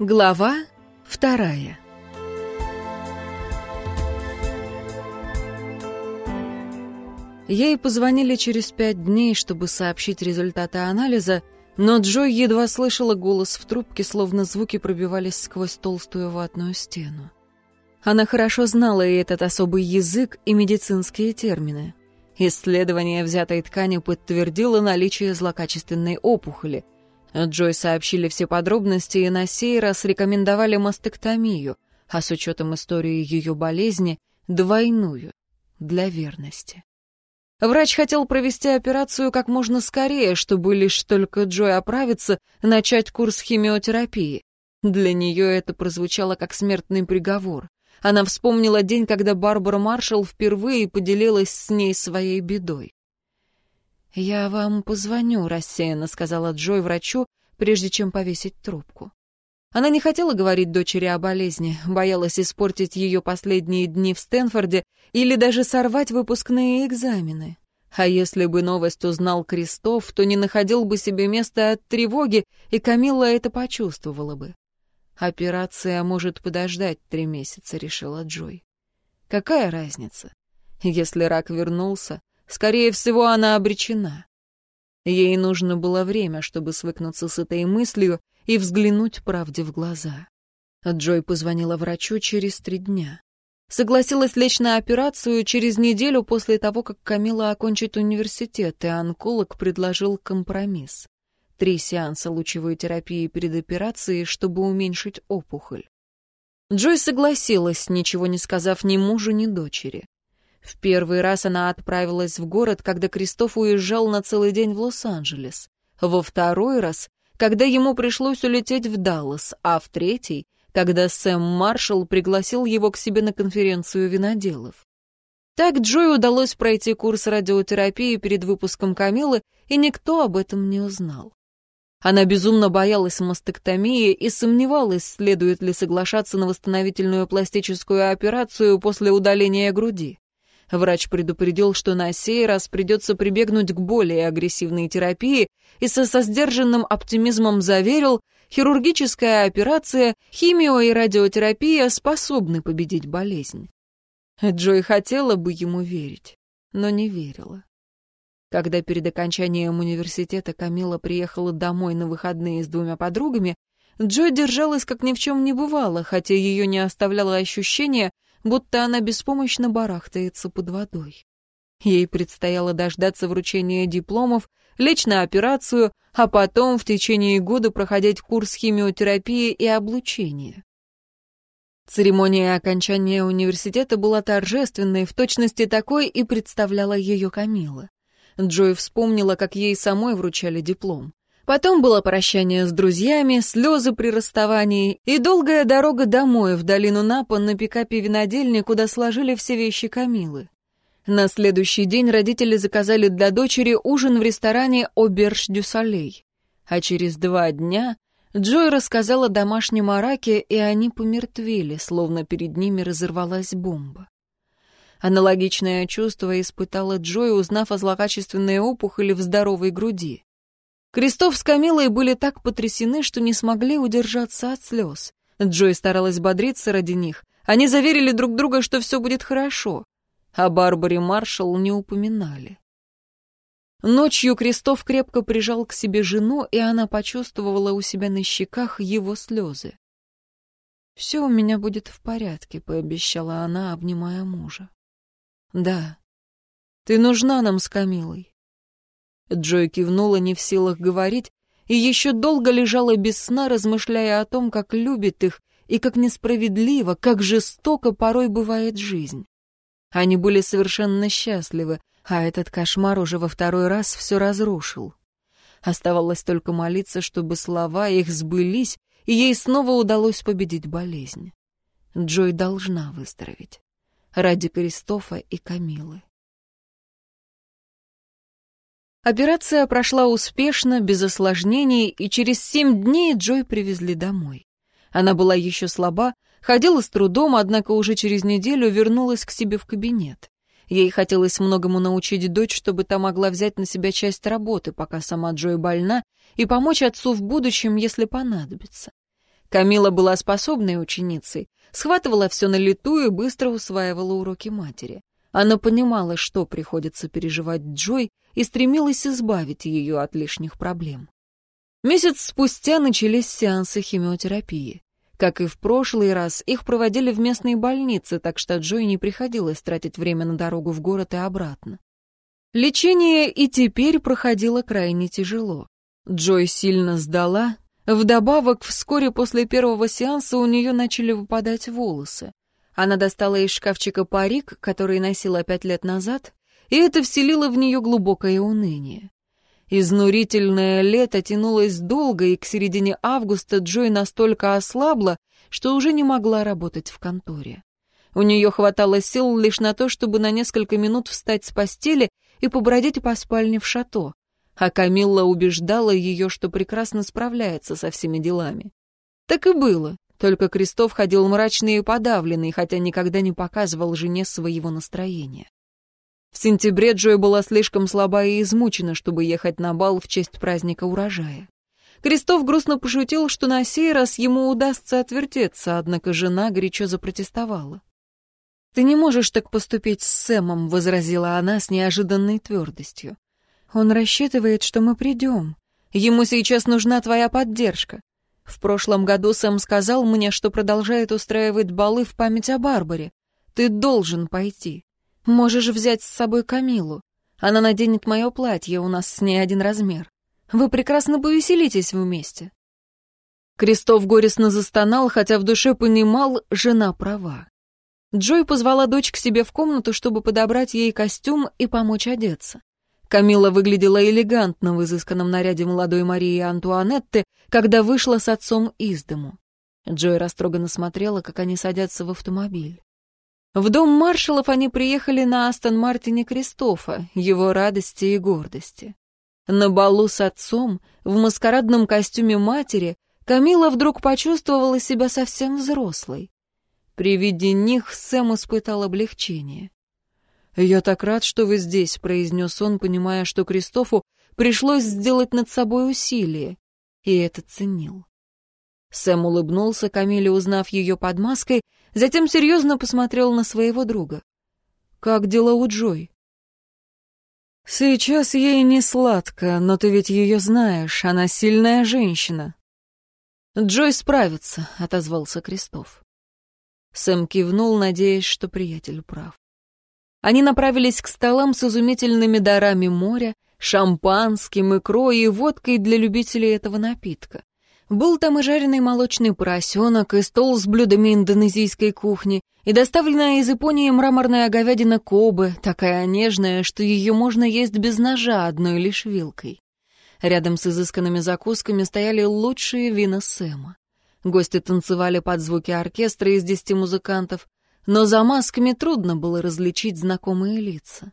Глава вторая Ей позвонили через пять дней, чтобы сообщить результаты анализа, но Джой едва слышала голос в трубке, словно звуки пробивались сквозь толстую ватную стену. Она хорошо знала и этот особый язык, и медицинские термины. Исследование взятой ткани подтвердило наличие злокачественной опухоли. Джой сообщили все подробности и на сей раз рекомендовали мастектомию, а с учетом истории ее болезни — двойную, для верности. Врач хотел провести операцию как можно скорее, чтобы лишь только Джой оправится, начать курс химиотерапии. Для нее это прозвучало как смертный приговор. Она вспомнила день, когда Барбара Маршалл впервые поделилась с ней своей бедой. «Я вам позвоню», — рассеянно сказала Джой врачу, прежде чем повесить трубку. Она не хотела говорить дочери о болезни, боялась испортить ее последние дни в Стэнфорде или даже сорвать выпускные экзамены. А если бы новость узнал Крестов, то не находил бы себе места от тревоги, и Камилла это почувствовала бы. «Операция может подождать три месяца», — решила Джой. «Какая разница? Если рак вернулся, скорее всего, она обречена». Ей нужно было время, чтобы свыкнуться с этой мыслью и взглянуть правде в глаза. Джой позвонила врачу через три дня. Согласилась лечь на операцию через неделю после того, как Камила окончит университет, и онколог предложил компромисс три сеанса лучевой терапии перед операцией, чтобы уменьшить опухоль. Джой согласилась, ничего не сказав ни мужу, ни дочери. В первый раз она отправилась в город, когда Кристоф уезжал на целый день в Лос-Анджелес. Во второй раз, когда ему пришлось улететь в Даллас, а в третий, когда Сэм Маршалл пригласил его к себе на конференцию виноделов. Так Джой удалось пройти курс радиотерапии перед выпуском Камилы, и никто об этом не узнал. Она безумно боялась мастектомии и сомневалась, следует ли соглашаться на восстановительную пластическую операцию после удаления груди. Врач предупредил, что на сей раз придется прибегнуть к более агрессивной терапии и со, сдержанным оптимизмом заверил, хирургическая операция, химио и радиотерапия способны победить болезнь. Джой хотела бы ему верить, но не верила. Когда перед окончанием университета Камила приехала домой на выходные с двумя подругами, Джой держалась как ни в чем не бывало, хотя ее не оставляло ощущение, будто она беспомощно барахтается под водой. Ей предстояло дождаться вручения дипломов, лечь на операцию, а потом в течение года проходить курс химиотерапии и облучения. Церемония окончания университета была торжественной, в точности такой и представляла ее Камила. Джой вспомнила, как ей самой вручали диплом. Потом было прощание с друзьями, слезы при расставании и долгая дорога домой в долину Напа на пикапе винодельни, куда сложили все вещи Камилы. На следующий день родители заказали для дочери ужин в ресторане «Оберж дю Солей». А через два дня Джой рассказала домашним о раке, и они помертвели, словно перед ними разорвалась бомба. Аналогичное чувство испытала Джой, узнав о злокачественной опухоли в здоровой груди. Крестов с Камилой были так потрясены, что не смогли удержаться от слез. Джой старалась бодриться ради них. Они заверили друг друга, что все будет хорошо. О Барбаре Маршалл не упоминали. Ночью Крестов крепко прижал к себе жену, и она почувствовала у себя на щеках его слезы. «Все у меня будет в порядке», — пообещала она, обнимая мужа. «Да. Ты нужна нам с Камилой». Джой кивнула, не в силах говорить, и еще долго лежала без сна, размышляя о том, как любит их и как несправедливо, как жестоко порой бывает жизнь. Они были совершенно счастливы, а этот кошмар уже во второй раз все разрушил. Оставалось только молиться, чтобы слова их сбылись, и ей снова удалось победить болезнь. Джой должна выздороветь ради Кристофа и Камилы. Операция прошла успешно, без осложнений, и через семь дней Джой привезли домой. Она была еще слаба, ходила с трудом, однако уже через неделю вернулась к себе в кабинет. Ей хотелось многому научить дочь, чтобы та могла взять на себя часть работы, пока сама Джой больна, и помочь отцу в будущем, если понадобится. Камила была способной ученицей, схватывала все на лету и быстро усваивала уроки матери. Она понимала, что приходится переживать Джой, и стремилась избавить ее от лишних проблем. Месяц спустя начались сеансы химиотерапии. Как и в прошлый раз, их проводили в местной больнице, так что Джой не приходилось тратить время на дорогу в город и обратно. Лечение и теперь проходило крайне тяжело. Джой сильно сдала. Вдобавок, вскоре после первого сеанса у нее начали выпадать волосы. Она достала из шкафчика парик, который носила пять лет назад, и это вселило в нее глубокое уныние. Изнурительное лето тянулось долго, и к середине августа Джой настолько ослабла, что уже не могла работать в конторе. У нее хватало сил лишь на то, чтобы на несколько минут встать с постели и побродить по спальне в шато, а Камилла убеждала ее, что прекрасно справляется со всеми делами. Так и было, только Крестов ходил мрачный и подавленный, хотя никогда не показывал жене своего настроения. В сентябре Джой была слишком слаба и измучена, чтобы ехать на бал в честь праздника урожая. Крестов грустно пошутил, что на сей раз ему удастся отвертеться, однако жена горячо запротестовала. «Ты не можешь так поступить с Сэмом», — возразила она с неожиданной твердостью. «Он рассчитывает, что мы придем. Ему сейчас нужна твоя поддержка. В прошлом году Сэм сказал мне, что продолжает устраивать балы в память о Барбаре. Ты должен пойти. Можешь взять с собой Камилу. Она наденет мое платье, у нас с ней один размер. Вы прекрасно повеселитесь вместе». Крестов горестно застонал, хотя в душе понимал, жена права. Джой позвала дочь к себе в комнату, чтобы подобрать ей костюм и помочь одеться. Камила выглядела элегантно в изысканном наряде молодой Марии Антуанетты, когда вышла с отцом из дому. Джой растроганно смотрела, как они садятся в автомобиль. В дом маршалов они приехали на Астон Мартине Кристофа, его радости и гордости. На балу с отцом, в маскарадном костюме матери, Камила вдруг почувствовала себя совсем взрослой. При виде них Сэм испытал облегчение. «Я так рад, что вы здесь», — произнес он, понимая, что Кристофу пришлось сделать над собой усилие, и это ценил. Сэм улыбнулся Камиле, узнав ее под маской, затем серьезно посмотрел на своего друга. «Как дела у Джой?» «Сейчас ей не сладко, но ты ведь ее знаешь, она сильная женщина». «Джой справится», — отозвался Крестов. Сэм кивнул, надеясь, что приятель прав. Они направились к столам с изумительными дарами моря, шампанским, икрой и водкой для любителей этого напитка. Был там и жареный молочный поросенок, и стол с блюдами индонезийской кухни, и доставленная из Японии мраморная говядина Кобе, такая нежная, что ее можно есть без ножа одной лишь вилкой. Рядом с изысканными закусками стояли лучшие вина Сэма. Гости танцевали под звуки оркестра из десяти музыкантов, но за масками трудно было различить знакомые лица.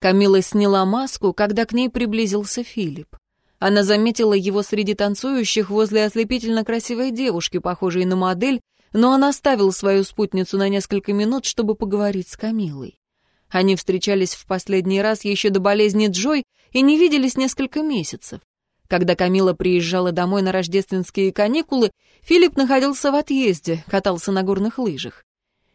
Камила сняла маску, когда к ней приблизился Филипп. Она заметила его среди танцующих возле ослепительно красивой девушки, похожей на модель, но он оставил свою спутницу на несколько минут, чтобы поговорить с Камилой. Они встречались в последний раз еще до болезни Джой и не виделись несколько месяцев. Когда Камила приезжала домой на рождественские каникулы, Филипп находился в отъезде, катался на горных лыжах.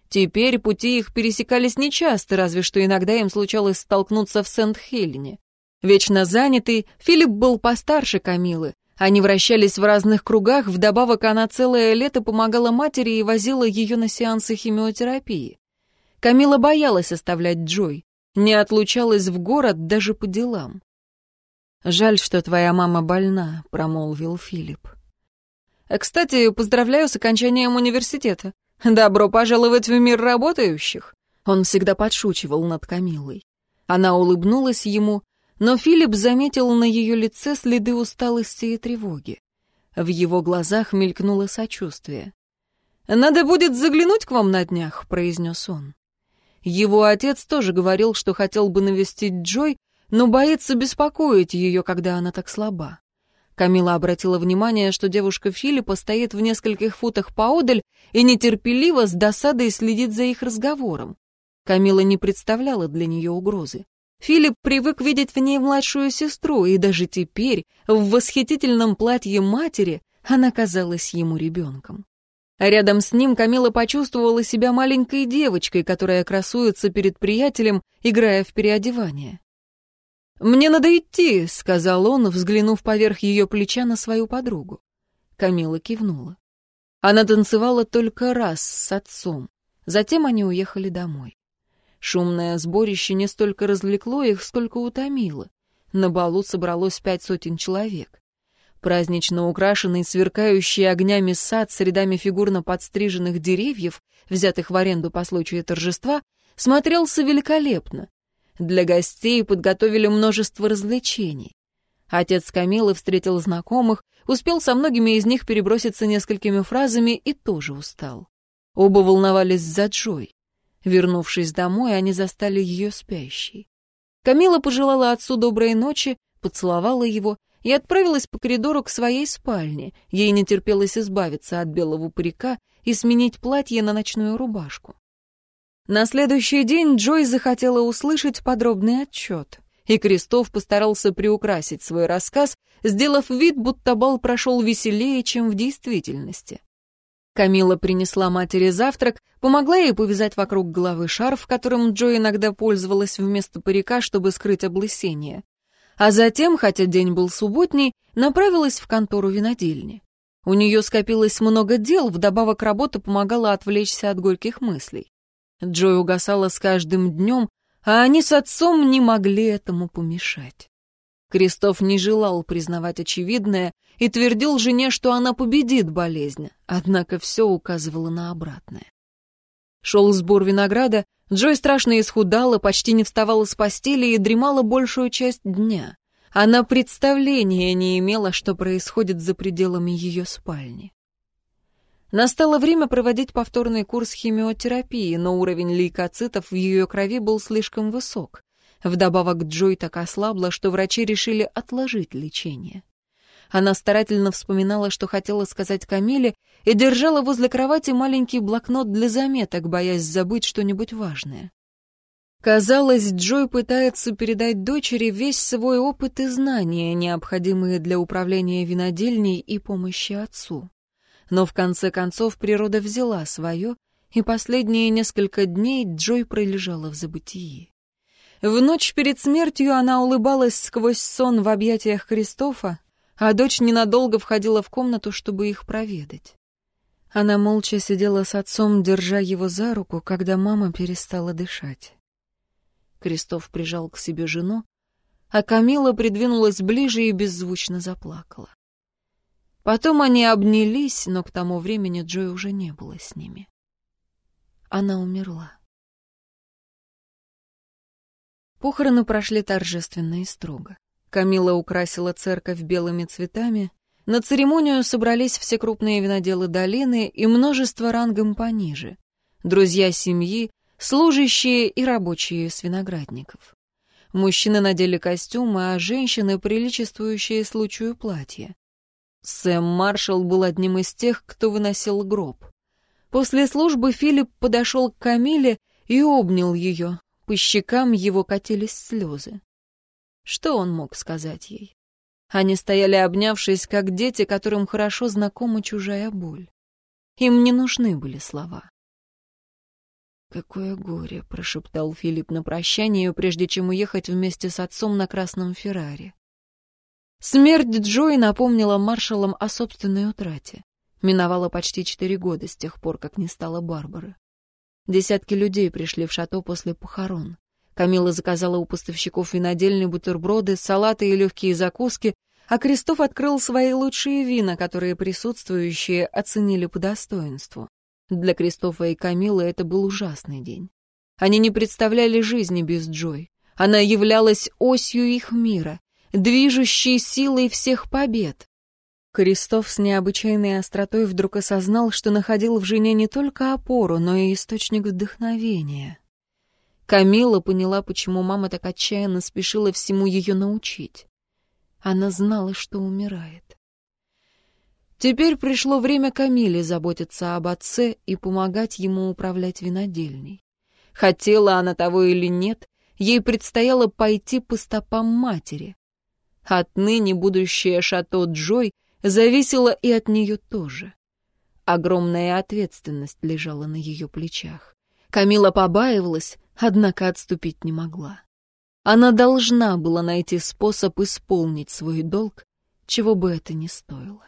Теперь пути их пересекались нечасто, разве что иногда им случалось столкнуться в Сент-Хелене. Вечно занятый, Филипп был постарше Камилы. Они вращались в разных кругах, вдобавок она целое лето помогала матери и возила ее на сеансы химиотерапии. Камила боялась оставлять Джой, не отлучалась в город даже по делам. «Жаль, что твоя мама больна», — промолвил Филипп. «Кстати, поздравляю с окончанием университета. Добро пожаловать в мир работающих!» Он всегда подшучивал над Камилой. Она улыбнулась ему, но Филипп заметил на ее лице следы усталости и тревоги. В его глазах мелькнуло сочувствие. «Надо будет заглянуть к вам на днях», — произнес он. Его отец тоже говорил, что хотел бы навестить Джой, но боится беспокоить ее, когда она так слаба. Камила обратила внимание, что девушка Филиппа стоит в нескольких футах поодаль и нетерпеливо с досадой следит за их разговором. Камила не представляла для нее угрозы. Филипп привык видеть в ней младшую сестру, и даже теперь, в восхитительном платье матери, она казалась ему ребенком. Рядом с ним Камила почувствовала себя маленькой девочкой, которая красуется перед приятелем, играя в переодевание. «Мне надо идти», — сказал он, взглянув поверх ее плеча на свою подругу. Камила кивнула. Она танцевала только раз с отцом. Затем они уехали домой. Шумное сборище не столько развлекло их, сколько утомило. На балу собралось пять сотен человек. Празднично украшенный, сверкающий огнями сад с рядами фигурно подстриженных деревьев, взятых в аренду по случаю торжества, смотрелся великолепно. Для гостей подготовили множество развлечений. Отец Камилы встретил знакомых, успел со многими из них переброситься несколькими фразами и тоже устал. Оба волновались за Джой. Вернувшись домой, они застали ее спящей. Камила пожелала отцу доброй ночи, поцеловала его и отправилась по коридору к своей спальне. Ей не терпелось избавиться от белого парика и сменить платье на ночную рубашку. На следующий день Джой захотела услышать подробный отчет, и Крестов постарался приукрасить свой рассказ, сделав вид, будто бал прошел веселее, чем в действительности. Камила принесла матери завтрак, помогла ей повязать вокруг головы шарф, которым Джой иногда пользовалась вместо парика, чтобы скрыть облысение а затем, хотя день был субботний, направилась в контору винодельни. У нее скопилось много дел, вдобавок работа помогала отвлечься от горьких мыслей. Джой угасала с каждым днем, а они с отцом не могли этому помешать. Крестов не желал признавать очевидное и твердил жене, что она победит болезнь, однако все указывало на обратное. Шел сбор винограда, Джой страшно исхудала, почти не вставала с постели и дремала большую часть дня. Она представления не имела, что происходит за пределами ее спальни. Настало время проводить повторный курс химиотерапии, но уровень лейкоцитов в ее крови был слишком высок. Вдобавок Джой так ослабла, что врачи решили отложить лечение. Она старательно вспоминала, что хотела сказать Камиле, и держала возле кровати маленький блокнот для заметок, боясь забыть что-нибудь важное. Казалось, Джой пытается передать дочери весь свой опыт и знания, необходимые для управления винодельней и помощи отцу. Но в конце концов природа взяла свое, и последние несколько дней Джой пролежала в забытии. В ночь перед смертью она улыбалась сквозь сон в объятиях Кристофа, а дочь ненадолго входила в комнату, чтобы их проведать. Она молча сидела с отцом, держа его за руку, когда мама перестала дышать. Крестов прижал к себе жену, а Камила придвинулась ближе и беззвучно заплакала. Потом они обнялись, но к тому времени Джой уже не было с ними. Она умерла. Похороны прошли торжественно и строго. Камила украсила церковь белыми цветами. На церемонию собрались все крупные виноделы долины и множество рангом пониже. Друзья семьи, служащие и рабочие с виноградников. Мужчины надели костюмы, а женщины — приличествующие случаю платья. Сэм Маршалл был одним из тех, кто выносил гроб. После службы Филипп подошел к Камиле и обнял ее. По щекам его катились слезы. Что он мог сказать ей? Они стояли обнявшись, как дети, которым хорошо знакома чужая боль. Им не нужны были слова. «Какое горе!» — прошептал Филипп на прощание, прежде чем уехать вместе с отцом на красном Феррари. Смерть Джои напомнила маршалам о собственной утрате. Миновало почти четыре года с тех пор, как не стало Барбары. Десятки людей пришли в шато после похорон. Камила заказала у поставщиков винодельни бутерброды, салаты и легкие закуски, а Крестов открыл свои лучшие вина, которые присутствующие оценили по достоинству. Для Кристофа и Камилы это был ужасный день. Они не представляли жизни без Джой. Она являлась осью их мира, движущей силой всех побед. Кристоф с необычайной остротой вдруг осознал, что находил в жене не только опору, но и источник вдохновения. Камила поняла, почему мама так отчаянно спешила всему ее научить. Она знала, что умирает. Теперь пришло время Камиле заботиться об отце и помогать ему управлять винодельней. Хотела она того или нет, ей предстояло пойти по стопам матери. Отныне будущее шато Джой зависело и от нее тоже. Огромная ответственность лежала на ее плечах. Камила побаивалась, однако отступить не могла. Она должна была найти способ исполнить свой долг, чего бы это ни стоило.